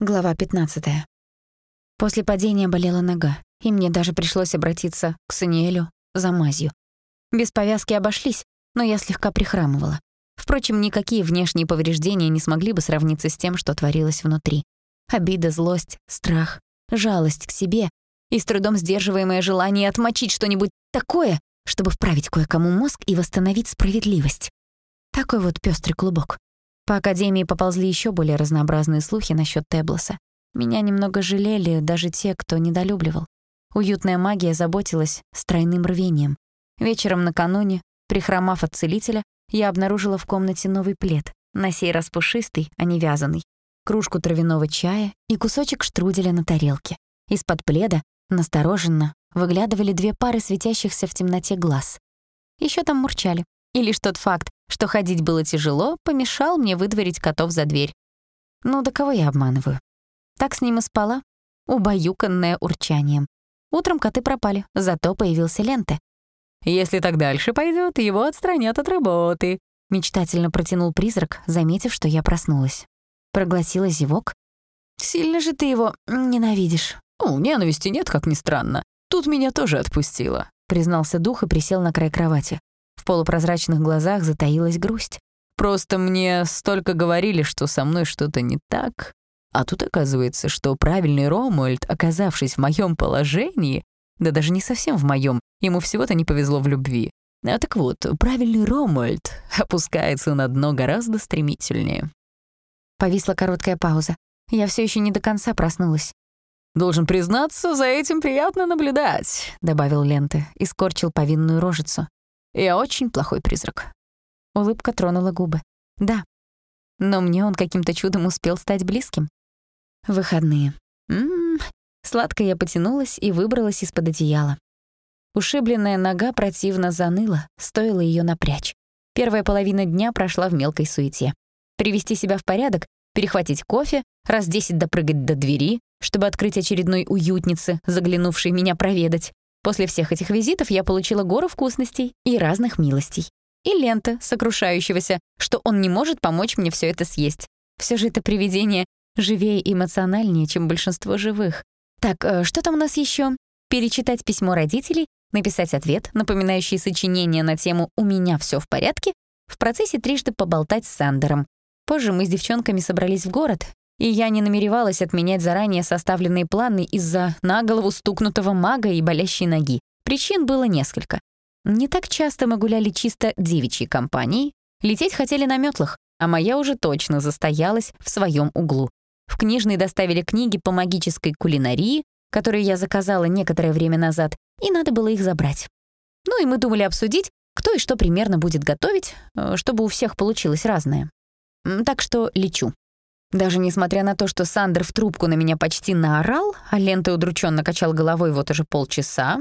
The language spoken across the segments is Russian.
Глава 15. После падения болела нога, и мне даже пришлось обратиться к Саниэлю за мазью. Без повязки обошлись, но я слегка прихрамывала. Впрочем, никакие внешние повреждения не смогли бы сравниться с тем, что творилось внутри. Обида, злость, страх, жалость к себе и с трудом сдерживаемое желание отмочить что-нибудь такое, чтобы вправить кое-кому мозг и восстановить справедливость. Такой вот пёстрый клубок. По Академии поползли еще более разнообразные слухи насчет Теблоса. Меня немного жалели даже те, кто недолюбливал. Уютная магия заботилась с тройным рвением. Вечером накануне, прихромав от целителя, я обнаружила в комнате новый плед, на сей раз пушистый, а не вязаный, кружку травяного чая и кусочек штруделя на тарелке. Из-под пледа, настороженно, выглядывали две пары светящихся в темноте глаз. Еще там мурчали. И лишь тот факт, что ходить было тяжело, помешал мне выдворить котов за дверь. Ну, да кого я обманываю? Так с ним и спала, убаюканная урчанием. Утром коты пропали, зато появился Ленте. «Если так дальше пойдет, его отстранят от работы», — мечтательно протянул призрак, заметив, что я проснулась. Прогласила зевок. «Сильно же ты его ненавидишь». «О, ненависти нет, как ни странно. Тут меня тоже отпустило», — признался дух и присел на край кровати. В полупрозрачных глазах затаилась грусть. «Просто мне столько говорили, что со мной что-то не так. А тут оказывается, что правильный Ромуэльд, оказавшись в моем положении, да даже не совсем в моем, ему всего-то не повезло в любви. А так вот, правильный Ромуэльд опускается на дно гораздо стремительнее». Повисла короткая пауза. Я все еще не до конца проснулась. «Должен признаться, за этим приятно наблюдать», — добавил Ленты и скорчил повинную рожицу. Я очень плохой призрак». Улыбка тронула губы. «Да. Но мне он каким-то чудом успел стать близким. Выходные. Ммм, сладко я потянулась и выбралась из-под одеяла. Ушибленная нога противно заныла, стоило ее напрячь. Первая половина дня прошла в мелкой суете. Привести себя в порядок, перехватить кофе, раз десять допрыгать до двери, чтобы открыть очередной уютнице, заглянувшей меня проведать, После всех этих визитов я получила гору вкусностей и разных милостей. И лента, сокрушающегося, что он не может помочь мне все это съесть. Все же это привидение живее и эмоциональнее, чем большинство живых. Так, э, что там у нас еще? Перечитать письмо родителей, написать ответ, напоминающий сочинение на тему «У меня все в порядке», в процессе трижды поболтать с Сандером. Позже мы с девчонками собрались в город, и я не намеревалась отменять заранее составленные планы из-за наголову стукнутого мага и болящей ноги. Причин было несколько. Не так часто мы гуляли чисто девичьей компанией, лететь хотели на метлах, а моя уже точно застоялась в своем углу. В книжной доставили книги по магической кулинарии, которые я заказала некоторое время назад, и надо было их забрать. Ну и мы думали обсудить, кто и что примерно будет готовить, э, чтобы у всех получилось разное. Так что лечу. Даже несмотря на то, что Сандер в трубку на меня почти наорал, а лента удрученно качал головой вот уже полчаса,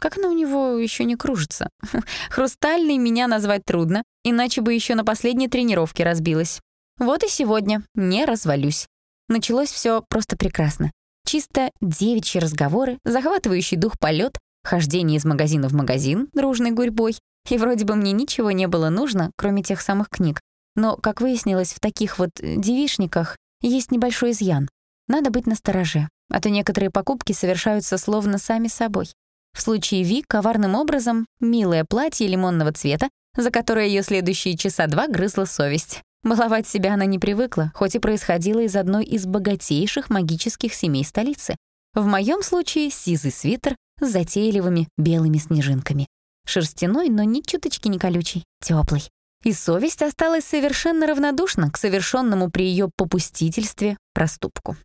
как она у него еще не кружится. Хрустальный меня назвать трудно, иначе бы еще на последней тренировке разбилась. Вот и сегодня не развалюсь. Началось все просто прекрасно. Чисто девичьи разговоры, захватывающий дух полет, хождение из магазина в магазин дружной гурьбой. И вроде бы мне ничего не было нужно, кроме тех самых книг. Но, как выяснилось, в таких вот э, девишниках есть небольшой изъян. Надо быть настороже, а то некоторые покупки совершаются словно сами собой. В случае Ви коварным образом милое платье лимонного цвета, за которое ее следующие часа два грызла совесть. Баловать себя она не привыкла, хоть и происходила из одной из богатейших магических семей столицы. В моем случае сизый свитер с затейливыми белыми снежинками. Шерстяной, но ни чуточки не колючий, теплый и совесть осталась совершенно равнодушна к совершенному при ее попустительстве проступку.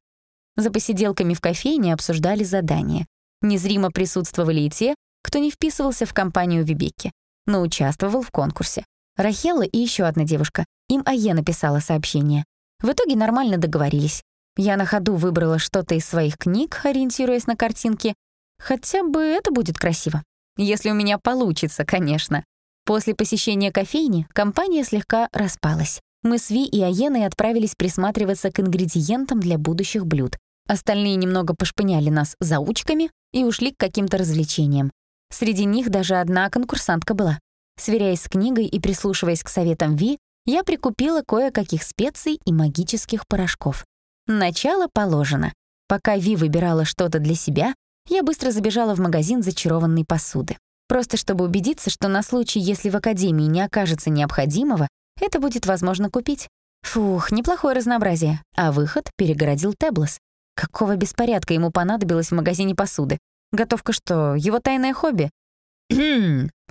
За посиделками в кофейне обсуждали задания. Незримо присутствовали и те, кто не вписывался в компанию Вибекки, но участвовал в конкурсе. Рахела и еще одна девушка. Им Ае написала сообщение. В итоге нормально договорились. Я на ходу выбрала что-то из своих книг, ориентируясь на картинки. Хотя бы это будет красиво. Если у меня получится, конечно. После посещения кофейни компания слегка распалась. Мы с Ви и Аеной отправились присматриваться к ингредиентам для будущих блюд. Остальные немного пошпыняли нас заучками и ушли к каким-то развлечениям. Среди них даже одна конкурсантка была. Сверяясь с книгой и прислушиваясь к советам Ви, я прикупила кое-каких специй и магических порошков. Начало положено. Пока Ви выбирала что-то для себя, я быстро забежала в магазин зачарованной посуды. Просто чтобы убедиться, что на случай, если в академии не окажется необходимого, это будет возможно купить. Фух, неплохое разнообразие. А выход перегородил Теблос. Какого беспорядка ему понадобилось в магазине посуды? Готовка что, его тайное хобби?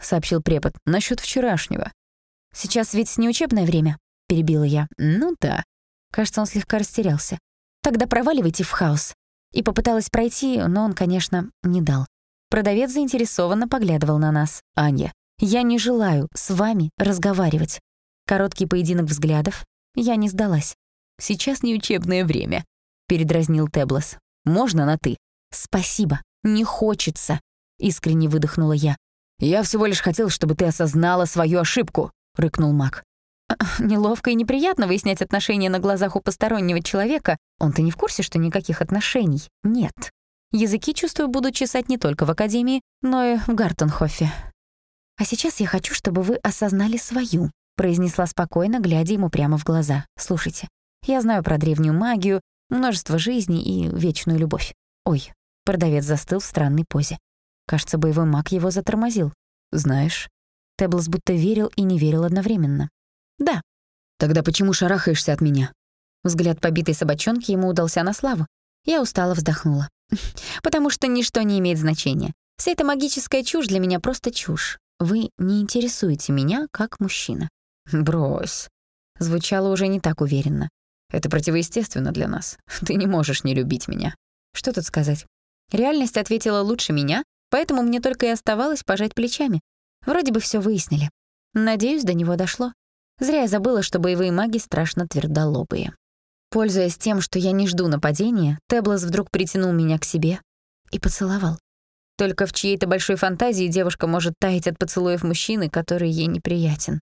сообщил препод, насчет вчерашнего. «Сейчас ведь не учебное время», — перебила я. «Ну да». Кажется, он слегка растерялся. «Тогда проваливайте в хаос». И попыталась пройти, но он, конечно, не дал. Продавец заинтересованно поглядывал на нас. «Аня, я не желаю с вами разговаривать». Короткий поединок взглядов. Я не сдалась. «Сейчас не учебное время», — передразнил Теблос. «Можно на «ты»?» «Спасибо, не хочется», — искренне выдохнула я. «Я всего лишь хотел, чтобы ты осознала свою ошибку», — рыкнул Мак. Неловко и неприятно выяснять отношения на глазах у постороннего человека. Он-то не в курсе, что никаких отношений нет. Языки, чувствую, будут чесать не только в Академии, но и в Гартенхофе. «А сейчас я хочу, чтобы вы осознали свою», — произнесла спокойно, глядя ему прямо в глаза. «Слушайте, я знаю про древнюю магию, множество жизней и вечную любовь. Ой, продавец застыл в странной позе. Кажется, боевой маг его затормозил. Знаешь, Теблс будто верил и не верил одновременно. «Да». «Тогда почему шарахаешься от меня?» Взгляд побитой собачонки ему удался на славу. Я устало вздохнула. «Потому что ничто не имеет значения. Вся эта магическая чушь для меня просто чушь. Вы не интересуете меня как мужчина». «Брось». Звучало уже не так уверенно. «Это противоестественно для нас. Ты не можешь не любить меня». Что тут сказать? Реальность ответила лучше меня, поэтому мне только и оставалось пожать плечами. Вроде бы все выяснили. Надеюсь, до него дошло. Зря я забыла, что боевые маги страшно твердолобые. Пользуясь тем, что я не жду нападения, Теблос вдруг притянул меня к себе и поцеловал. Только в чьей-то большой фантазии девушка может таять от поцелуев мужчины, который ей неприятен.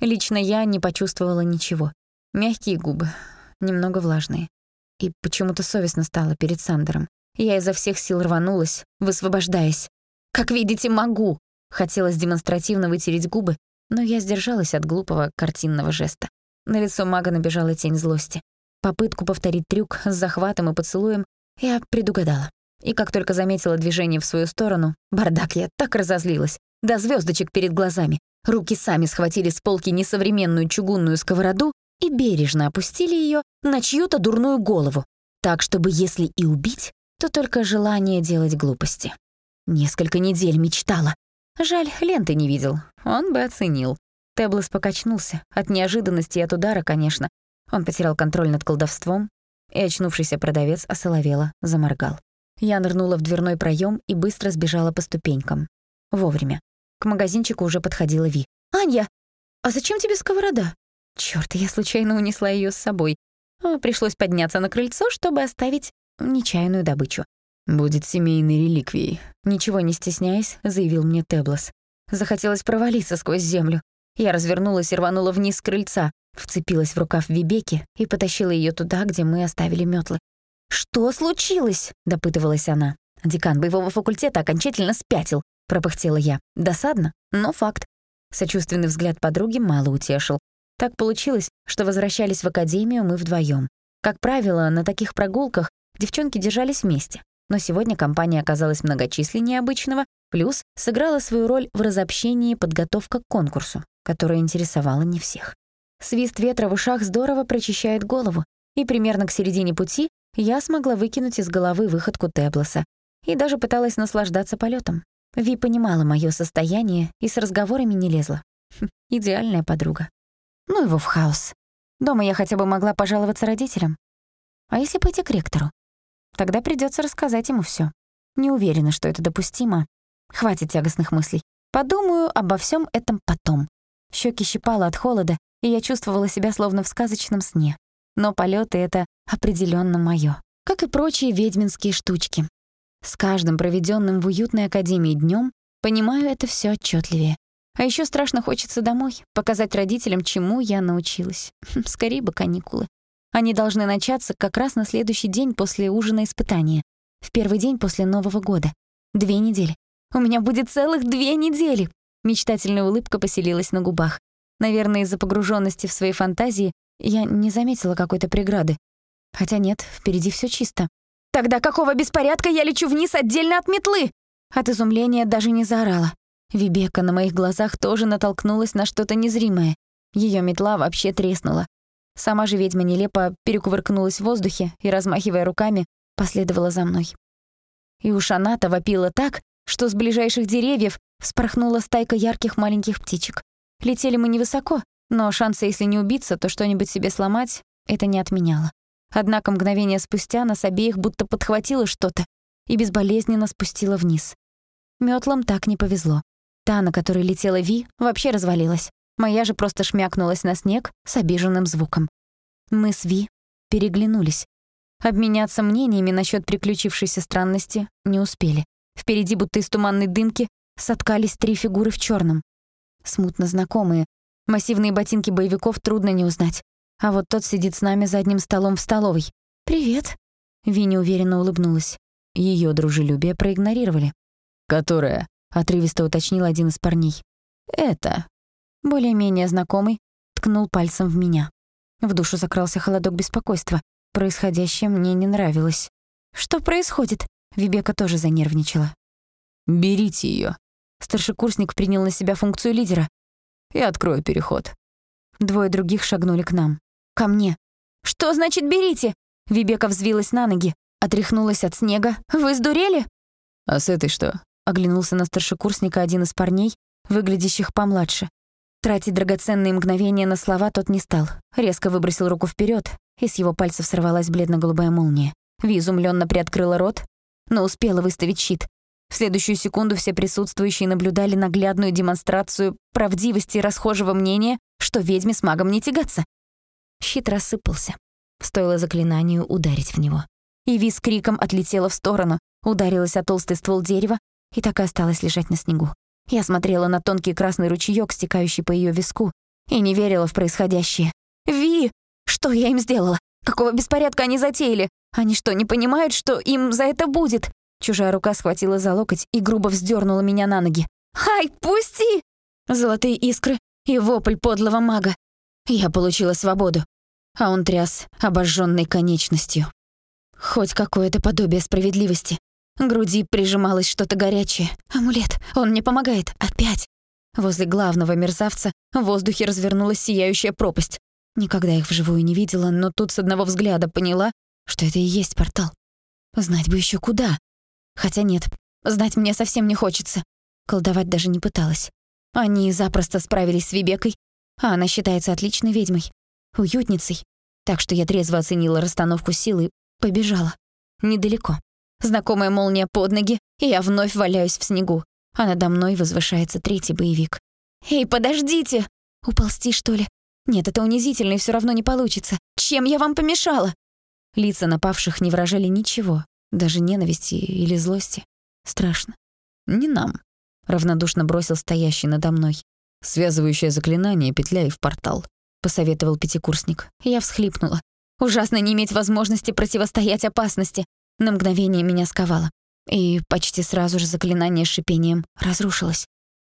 Лично я не почувствовала ничего. Мягкие губы, немного влажные. И почему-то совестно стало перед Сандером. Я изо всех сил рванулась, высвобождаясь. «Как видите, могу!» Хотелось демонстративно вытереть губы, но я сдержалась от глупого картинного жеста. На лицо мага набежала тень злости. Попытку повторить трюк с захватом и поцелуем я предугадала. И как только заметила движение в свою сторону, бардак я так разозлилась, до звездочек перед глазами. Руки сами схватили с полки несовременную чугунную сковороду и бережно опустили ее на чью-то дурную голову, так, чтобы если и убить, то только желание делать глупости. Несколько недель мечтала, Жаль, ленты не видел. Он бы оценил. Теблос покачнулся. От неожиданности и от удара, конечно. Он потерял контроль над колдовством, и очнувшийся продавец осоловело заморгал. Я нырнула в дверной проем и быстро сбежала по ступенькам. Вовремя. К магазинчику уже подходила Ви. «Анья, а зачем тебе сковорода?» Чёрт, я случайно унесла её с собой. А пришлось подняться на крыльцо, чтобы оставить нечаянную добычу. «Будет семейной реликвией», — ничего не стесняясь, заявил мне Теблос. Захотелось провалиться сквозь землю. Я развернулась и рванула вниз с крыльца, вцепилась в рукав Вибеки и потащила ее туда, где мы оставили метлы. «Что случилось?» — допытывалась она. «Декан боевого факультета окончательно спятил», — пропыхтела я. «Досадно, но факт». Сочувственный взгляд подруги мало утешил. Так получилось, что возвращались в академию мы вдвоем. Как правило, на таких прогулках девчонки держались вместе. Но сегодня компания оказалась многочисленнее обычного, плюс сыграла свою роль в разобщении подготовка к конкурсу, которая интересовала не всех. Свист ветра в ушах здорово прочищает голову, и примерно к середине пути я смогла выкинуть из головы выходку Теблоса и даже пыталась наслаждаться полетом. Ви понимала мое состояние и с разговорами не лезла. Хм, идеальная подруга. Ну его в хаос. Дома я хотя бы могла пожаловаться родителям. А если пойти к ректору? Тогда придется рассказать ему все. Не уверена, что это допустимо. Хватит тягостных мыслей. Подумаю обо всем этом потом. Щеки щипало от холода, и я чувствовала себя словно в сказочном сне. Но полеты это определенно моё, как и прочие ведьминские штучки. С каждым проведенным в уютной академии днем понимаю это все отчетливее. А еще страшно хочется домой, показать родителям, чему я научилась. Скорее бы каникулы. Они должны начаться как раз на следующий день после ужина испытания. В первый день после Нового года. Две недели. У меня будет целых две недели. Мечтательная улыбка поселилась на губах. Наверное, из-за погруженности в свои фантазии я не заметила какой-то преграды. Хотя нет, впереди все чисто. Тогда какого беспорядка я лечу вниз отдельно от метлы? От изумления даже не заорала. Вибека на моих глазах тоже натолкнулась на что-то незримое. Ее метла вообще треснула. Сама же ведьма нелепо перекувыркнулась в воздухе и, размахивая руками, последовала за мной. И уж она-то вопила так, что с ближайших деревьев вспорхнула стайка ярких маленьких птичек. Летели мы невысоко, но шанса, если не убиться, то что-нибудь себе сломать, это не отменяло. Однако мгновение спустя нас обеих будто подхватило что-то и безболезненно спустило вниз. Мётлам так не повезло. Та, на которой летела Ви, вообще развалилась. Моя же просто шмякнулась на снег с обиженным звуком. Мы с Ви переглянулись. Обменяться мнениями насчет приключившейся странности не успели. Впереди, будто из туманной дымки, соткались три фигуры в черном. Смутно знакомые. Массивные ботинки боевиков трудно не узнать. А вот тот сидит с нами за одним столом в столовой. «Привет». Винни уверенно улыбнулась. Ее дружелюбие проигнорировали. «Которая?» — отрывисто уточнил один из парней. «Это». Более-менее знакомый ткнул пальцем в меня. В душу закрался холодок беспокойства. Происходящее мне не нравилось. «Что происходит?» Вибека тоже занервничала. «Берите ее. Старшекурсник принял на себя функцию лидера. «Я открою переход». Двое других шагнули к нам. Ко мне. «Что значит берите?» Вибека взвилась на ноги, отряхнулась от снега. «Вы сдурели?» «А с этой что?» Оглянулся на старшекурсника один из парней, выглядящих помладше. Тратить драгоценные мгновения на слова тот не стал. Резко выбросил руку вперед, и с его пальцев сорвалась бледно-голубая молния. Ви изумленно приоткрыла рот, но успела выставить щит. В следующую секунду все присутствующие наблюдали наглядную демонстрацию правдивости расхожего мнения, что ведьме с магом не тягаться. Щит рассыпался. Стоило заклинанию ударить в него. Иви с криком отлетела в сторону, ударилась о толстый ствол дерева и так и осталась лежать на снегу. Я смотрела на тонкий красный ручеёк, стекающий по её виску, и не верила в происходящее. «Ви! Что я им сделала? Какого беспорядка они затеяли? Они что, не понимают, что им за это будет?» Чужая рука схватила за локоть и грубо вздернула меня на ноги. «Хай, пусти!» Золотые искры и вопль подлого мага. Я получила свободу, а он тряс обожженной конечностью. Хоть какое-то подобие справедливости. Груди прижималось что-то горячее. Амулет, он мне помогает. Опять. Возле главного мерзавца в воздухе развернулась сияющая пропасть. Никогда их вживую не видела, но тут с одного взгляда поняла, что это и есть портал. Знать бы еще куда. Хотя нет, знать мне совсем не хочется. Колдовать даже не пыталась. Они запросто справились с Вибекой, а она считается отличной ведьмой, уютницей. Так что я трезво оценила расстановку силы, побежала. Недалеко. Знакомая молния под ноги, и я вновь валяюсь в снегу, а надо мной возвышается третий боевик. «Эй, подождите! Уползти, что ли? Нет, это унизительно и всё равно не получится. Чем я вам помешала?» Лица напавших не выражали ничего, даже ненависти или злости. Страшно. «Не нам», — равнодушно бросил стоящий надо мной. «Связывающее заклинание, петля и в портал», — посоветовал пятикурсник. Я всхлипнула. Ужасно не иметь возможности противостоять опасности. На мгновение меня сковало. И почти сразу же заклинание шипением разрушилось.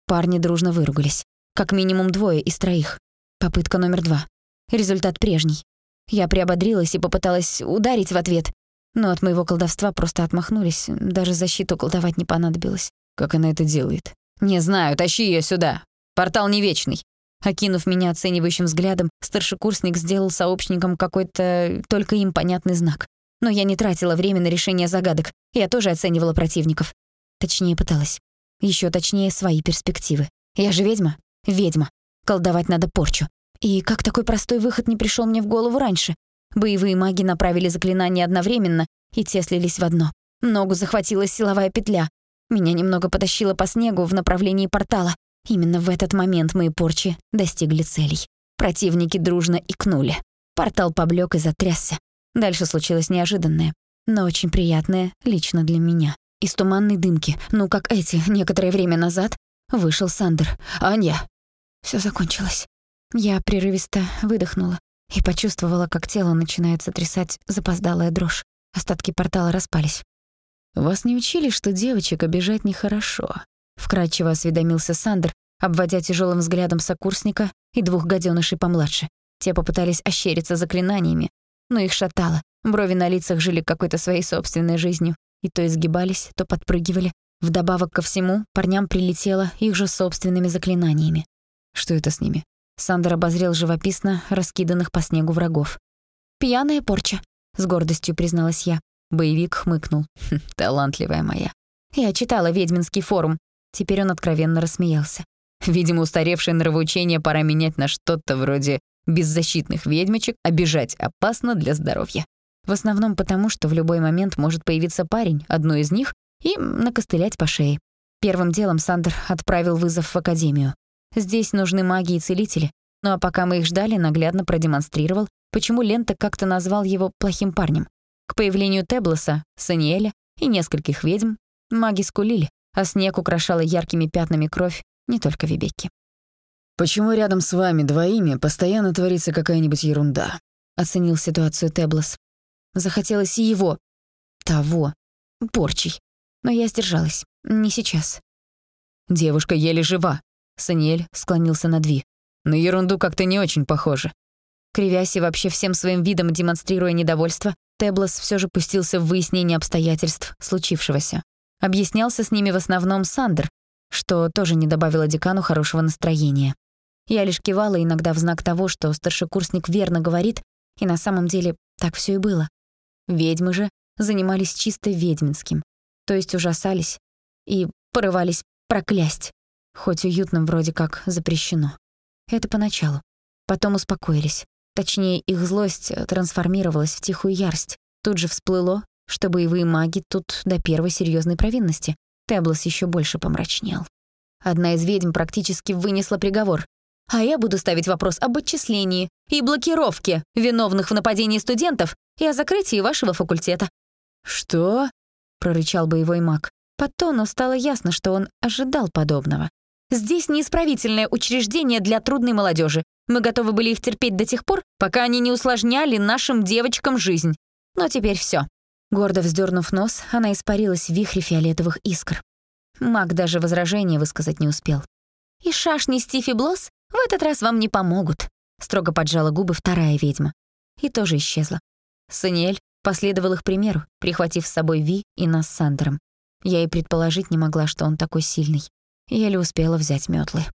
Парни дружно выругались. Как минимум двое из троих. Попытка номер два. Результат прежний. Я приободрилась и попыталась ударить в ответ, но от моего колдовства просто отмахнулись, даже защиту колдовать не понадобилось. Как она это делает? «Не знаю, тащи ее сюда. Портал не вечный». Окинув меня оценивающим взглядом, старшекурсник сделал сообщникам какой-то только им понятный знак. Но я не тратила время на решение загадок, я тоже оценивала противников. Точнее, пыталась. Еще точнее, свои перспективы. Я же ведьма? Ведьма. Колдовать надо порчу. И как такой простой выход не пришел мне в голову раньше? Боевые маги направили заклинания одновременно, и те слились в одно. Ногу захватила силовая петля. Меня немного потащило по снегу в направлении портала. Именно в этот момент мои порчи достигли целей. Противники дружно икнули. Портал поблёк и затрясся. Дальше случилось неожиданное, но очень приятное лично для меня. Из туманной дымки, ну как эти, некоторое время назад, вышел Сандер. «Аня!» Всё закончилось. Я прерывисто выдохнула и почувствовала, как тело начинает сотрясать запоздалая дрожь. Остатки портала распались. «Вас не учили, что девочек обижать нехорошо?» Вкрадчиво осведомился Сандер, обводя тяжелым взглядом сокурсника и двух гаденышей помладше. Те попытались ощериться заклинаниями, но их шатало. Брови на лицах жили какой-то своей собственной жизнью. И то изгибались, то подпрыгивали. Вдобавок ко всему, парням прилетело их же собственными заклинаниями. Что это с ними? Сандер обозрел живописно раскиданных по снегу врагов. «Пьяная порча», — с гордостью призналась я. Боевик хмыкнул. «Хм, «Талантливая моя». Я читала «Ведьминский форум». Теперь он откровенно рассмеялся. Видимо, устаревшее нравоучение пора менять на что-то вроде беззащитных ведьмочек, обижать опасно для здоровья. В основном потому, что в любой момент может появиться парень, одной из них, и накостылять по шее. Первым делом Сандер отправил вызов в академию. Здесь нужны маги и целители. Ну а пока мы их ждали, наглядно продемонстрировал, почему Лента как-то назвал его плохим парнем. К появлению Теблоса, Саниэля и нескольких ведьм маги скулили, а снег украшала яркими пятнами кровь не только Вибекки. «Почему рядом с вами двоими постоянно творится какая-нибудь ерунда?» — оценил ситуацию Теблос. Захотелось и его, того, порчей. Но я сдержалась. Не сейчас. «Девушка еле жива», — Саниэль склонился над Ви. «На ерунду как-то не очень похоже». Кривясь и вообще всем своим видом демонстрируя недовольство, Теблос все же пустился в выяснение обстоятельств случившегося. Объяснялся с ними в основном Сандер, что тоже не добавило декану хорошего настроения. Я лишь кивала иногда в знак того, что старшекурсник верно говорит, и на самом деле так все и было. Ведьмы же занимались чисто ведьминским, то есть ужасались и порывались проклясть, хоть уютным вроде как запрещено. Это поначалу. Потом успокоились. Точнее, их злость трансформировалась в тихую ярость. Тут же всплыло, что боевые маги тут до первой серьезной провинности. Теблос еще больше помрачнел. Одна из ведьм практически вынесла приговор. А я буду ставить вопрос об отчислении и блокировке виновных в нападении студентов и о закрытии вашего факультета». «Что?» — прорычал боевой маг. По тону стало ясно, что он ожидал подобного. «Здесь неисправительное учреждение для трудной молодежи. Мы готовы были их терпеть до тех пор, пока они не усложняли нашим девочкам жизнь. Но теперь все. Гордо вздернув нос, она испарилась в вихре фиолетовых искр. Маг даже возражения высказать не успел. «И шашни Стифи Блосс в этот раз вам не помогут», — строго поджала губы вторая ведьма. И тоже исчезла. Саниэль последовал их примеру, прихватив с собой Ви и нас с Сандером. Я и предположить не могла, что он такой сильный. Еле успела взять метлы.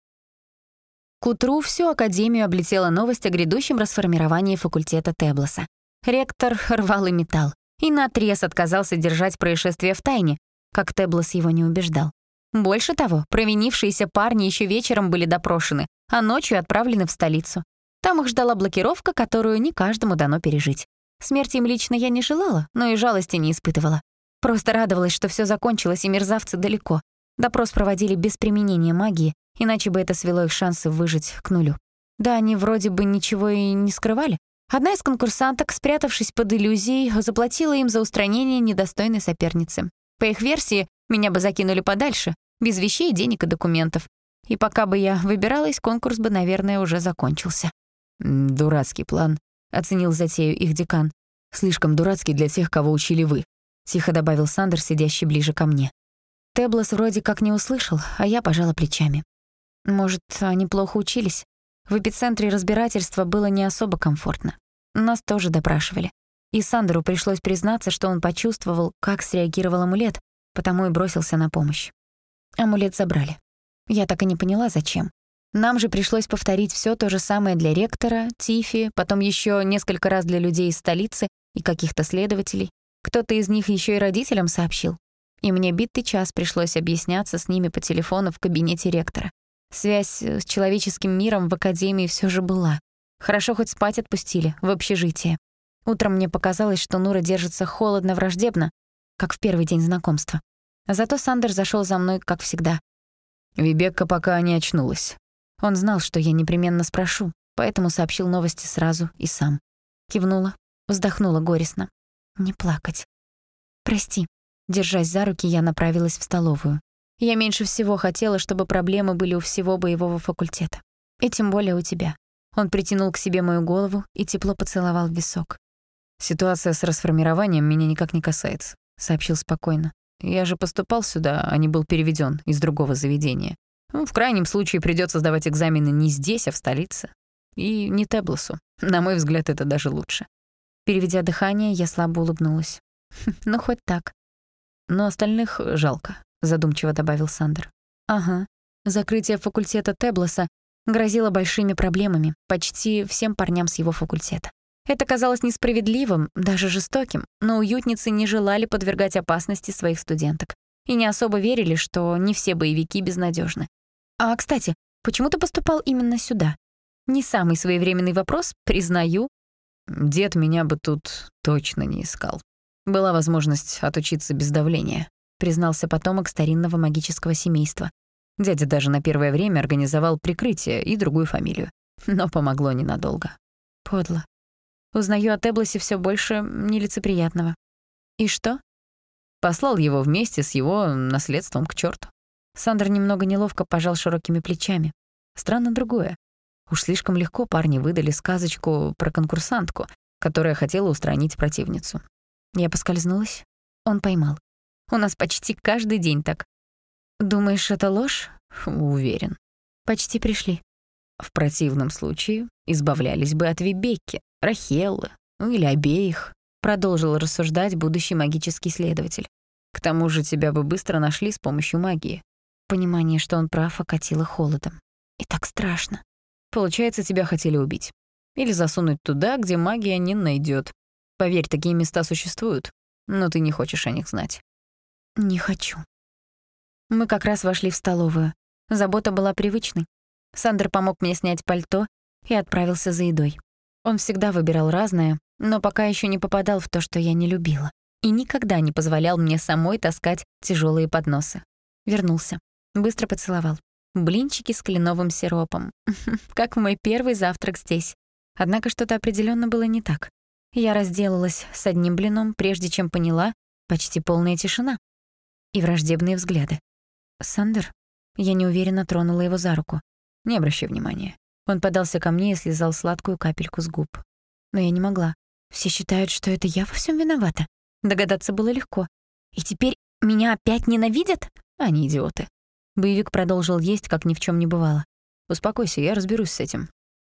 К утру всю Академию облетела новость о грядущем расформировании факультета Теблоса. Ректор рвал и металл и наотрез отказался держать происшествие в тайне, как Теблос его не убеждал. Больше того, провинившиеся парни еще вечером были допрошены, а ночью отправлены в столицу. Там их ждала блокировка, которую не каждому дано пережить. Смерти им лично я не желала, но и жалости не испытывала. Просто радовалась, что все закончилось, и мерзавцы далеко. Допрос проводили без применения магии, иначе бы это свело их шансы выжить к нулю. Да, они вроде бы ничего и не скрывали. Одна из конкурсанток, спрятавшись под иллюзией, заплатила им за устранение недостойной соперницы. По их версии, меня бы закинули подальше, без вещей, денег и документов. И пока бы я выбиралась, конкурс бы, наверное, уже закончился. «Дурацкий план», — оценил затею их декан. «Слишком дурацкий для тех, кого учили вы», — тихо добавил Сандер, сидящий ближе ко мне. Теблос вроде как не услышал, а я пожала плечами. Может, они плохо учились? В эпицентре разбирательства было не особо комфортно. Нас тоже допрашивали. И Сандеру пришлось признаться, что он почувствовал, как среагировал амулет, потому и бросился на помощь. Амулет забрали. Я так и не поняла, зачем. Нам же пришлось повторить все то же самое для ректора, Тифи, потом еще несколько раз для людей из столицы и каких-то следователей. Кто-то из них еще и родителям сообщил. И мне битый час пришлось объясняться с ними по телефону в кабинете ректора. Связь с человеческим миром в академии все же была. Хорошо хоть спать отпустили, в общежитие. Утром мне показалось, что Нура держится холодно-враждебно, как в первый день знакомства. Зато Сандер зашел за мной, как всегда. Вибекка пока не очнулась. Он знал, что я непременно спрошу, поэтому сообщил новости сразу и сам. Кивнула, вздохнула горестно. Не плакать. Прости. Держась за руки, я направилась в столовую. Я меньше всего хотела, чтобы проблемы были у всего боевого факультета. И тем более у тебя. Он притянул к себе мою голову и тепло поцеловал в висок. «Ситуация с расформированием меня никак не касается», — сообщил спокойно. «Я же поступал сюда, а не был переведен из другого заведения. Ну, в крайнем случае придется сдавать экзамены не здесь, а в столице. И не Теблосу. На мой взгляд, это даже лучше». Переведя дыхание, я слабо улыбнулась. «Ну, хоть так». «Но остальных жалко», — задумчиво добавил Сандер. «Ага. Закрытие факультета Теблоса грозило большими проблемами почти всем парням с его факультета. Это казалось несправедливым, даже жестоким, но уютницы не желали подвергать опасности своих студенток и не особо верили, что не все боевики безнадежны. А, кстати, почему ты поступал именно сюда? Не самый своевременный вопрос, признаю. Дед меня бы тут точно не искал. Была возможность отучиться без давления, признался потомок старинного магического семейства. Дядя даже на первое время организовал прикрытие и другую фамилию. Но помогло ненадолго. Подло. Узнаю от Эблоси все больше нелицеприятного. И что? Послал его вместе с его наследством к черту. Сандер немного неловко пожал широкими плечами. Странно другое. Уж слишком легко парни выдали сказочку про конкурсантку, которая хотела устранить противницу. Я поскользнулась. Он поймал. У нас почти каждый день так. Думаешь, это ложь? Уверен. Почти пришли. В противном случае избавлялись бы от Вибекки, Рахеллы, ну или обеих, продолжил рассуждать будущий магический следователь. К тому же тебя бы быстро нашли с помощью магии. Понимание, что он прав, окатило холодом. И так страшно. Получается, тебя хотели убить. Или засунуть туда, где магия не найдет. Поверь, такие места существуют, но ты не хочешь о них знать. Не хочу. Мы как раз вошли в столовую. Забота была привычной. Сандер помог мне снять пальто и отправился за едой. Он всегда выбирал разное, но пока еще не попадал в то, что я не любила. И никогда не позволял мне самой таскать тяжелые подносы. Вернулся. Быстро поцеловал. Блинчики с кленовым сиропом. как мой первый завтрак здесь. Однако что-то определенно было не так. Я разделалась с одним блином, прежде чем поняла, почти полная тишина. И враждебные взгляды. «Сандер?» Я неуверенно тронула его за руку. «Не обращай внимания. Он подался ко мне и слезал сладкую капельку с губ. Но я не могла. Все считают, что это я во всем виновата. Догадаться было легко. И теперь меня опять ненавидят? Они идиоты. Боевик продолжил есть, как ни в чем не бывало. Успокойся, я разберусь с этим.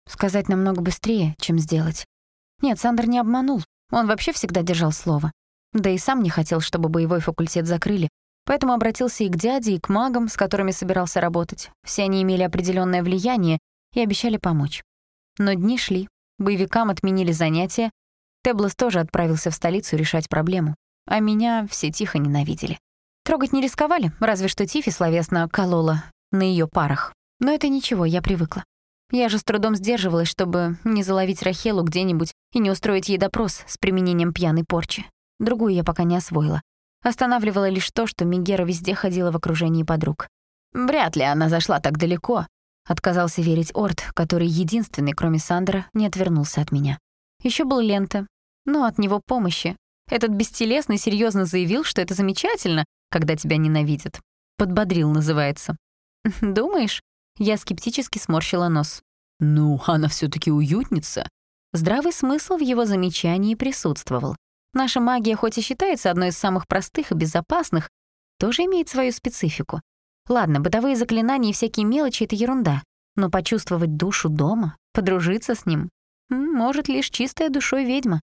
Сказать намного быстрее, чем сделать. Нет, Сандер не обманул. Он вообще всегда держал слово. Да и сам не хотел, чтобы боевой факультет закрыли, поэтому обратился и к дяде, и к магам, с которыми собирался работать. Все они имели определенное влияние и обещали помочь. Но дни шли, боевикам отменили занятия, Теблос тоже отправился в столицу решать проблему, а меня все тихо ненавидели. Трогать не рисковали, разве что Тифи словесно колола на ее парах. Но это ничего, я привыкла. Я же с трудом сдерживалась, чтобы не заловить Рахелу где-нибудь и не устроить ей допрос с применением пьяной порчи. Другую я пока не освоила. Останавливала лишь то, что Мегера везде ходила в окружении подруг. Вряд ли она зашла так далеко, Отказался верить Орд, который единственный, кроме Сандра, не отвернулся от меня. Еще был Лента, но от него помощи. Этот бестелесный серьезно заявил, что это замечательно, когда тебя ненавидят. Подбодрил, называется. «Думаешь?» Я скептически сморщила нос. «Ну, она все таки уютница». Здравый смысл в его замечании присутствовал. Наша магия, хоть и считается одной из самых простых и безопасных, тоже имеет свою специфику. Ладно, бытовые заклинания и всякие мелочи — это ерунда. Но почувствовать душу дома, подружиться с ним — может лишь чистая душой ведьма.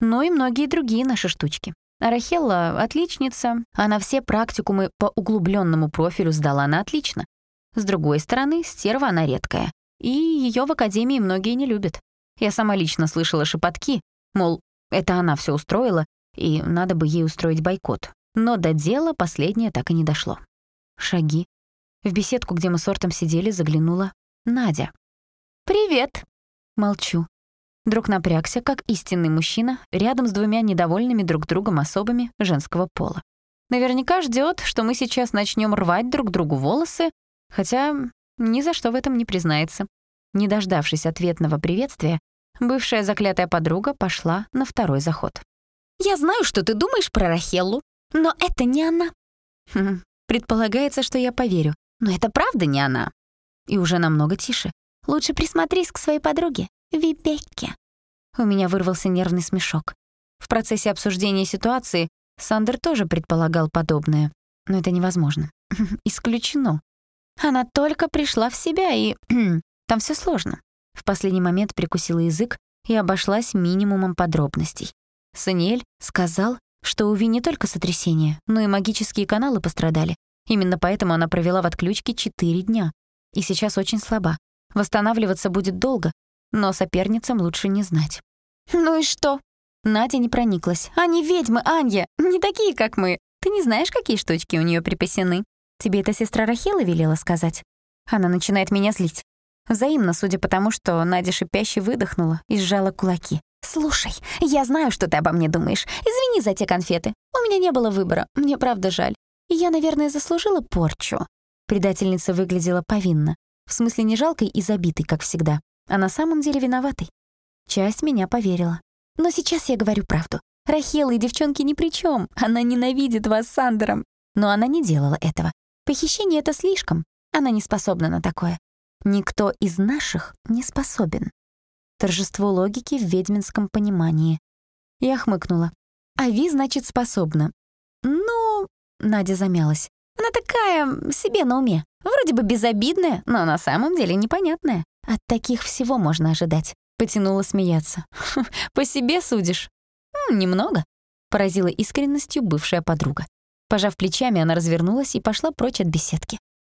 Но и многие другие наши штучки. Арахелла — отличница, она все практикумы по углубленному профилю сдала на отлично. С другой стороны, стерва она редкая, и ее в академии многие не любят. Я сама лично слышала шепотки, мол, это она все устроила, и надо бы ей устроить бойкот. Но до дела последнее так и не дошло. Шаги. В беседку, где мы с Ортом сидели, заглянула Надя. «Привет!» Молчу. Друг напрягся, как истинный мужчина, рядом с двумя недовольными друг другом особами женского пола. Наверняка ждет, что мы сейчас начнем рвать друг другу волосы, хотя ни за что в этом не признается. Не дождавшись ответного приветствия, бывшая заклятая подруга пошла на второй заход. «Я знаю, что ты думаешь про Рахеллу, но это не она». Хм, Предполагается, что я поверю. Но это правда не она. И уже намного тише. Лучше присмотрись к своей подруге, Вибекке. У меня вырвался нервный смешок. В процессе обсуждения ситуации Сандер тоже предполагал подобное. Но это невозможно. Исключено. Она только пришла в себя, и там все сложно. В последний момент прикусила язык, и обошлась минимумом подробностей. Саниэль сказал, что у Ви не только сотрясение, но и магические каналы пострадали. Именно поэтому она провела в отключке 4 дня. И сейчас очень слаба. Восстанавливаться будет долго, но соперницам лучше не знать. «Ну и что?» Надя не прониклась. «Они ведьмы, Анья, не такие, как мы. Ты не знаешь, какие штучки у нее припасены? Тебе эта сестра Рахила велела сказать?» Она начинает меня злить. Взаимно, судя по тому, что Надя шипяще выдохнула и сжала кулаки. «Слушай, я знаю, что ты обо мне думаешь. Извини за те конфеты. У меня не было выбора. Мне правда жаль. Я, наверное, заслужила порчу». Предательница выглядела повинно. В смысле не жалкой и забитой, как всегда, а на самом деле виноватой. Часть меня поверила. Но сейчас я говорю правду. Рахела и девчонки ни при чем. Она ненавидит вас с Сандером. Но она не делала этого. Похищение — это слишком. Она не способна на такое. Никто из наших не способен. Торжество логики в ведьминском понимании. Я хмыкнула. А Ви, значит, способна. Ну, Надя замялась. Она такая, себе на уме. Вроде бы безобидная, но на самом деле непонятная. От таких всего можно ожидать. Потянула смеяться. «По себе судишь?» «Немного», — поразила искренностью бывшая подруга. Пожав плечами, она развернулась и пошла прочь от беседки.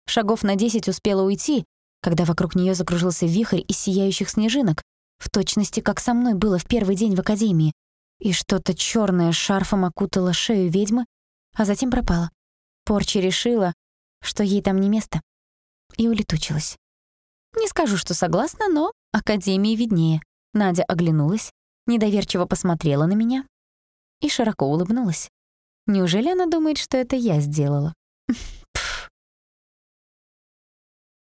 Шагов на десять успела уйти, когда вокруг нее закружился вихрь из сияющих снежинок, в точности, как со мной было в первый день в академии, и что-то черное шарфом окутало шею ведьмы, а затем пропало. Порча решила, что ей там не место, и улетучилась. Не скажу, что согласна, но Академии виднее. Надя оглянулась, недоверчиво посмотрела на меня и широко улыбнулась. Неужели она думает, что это я сделала?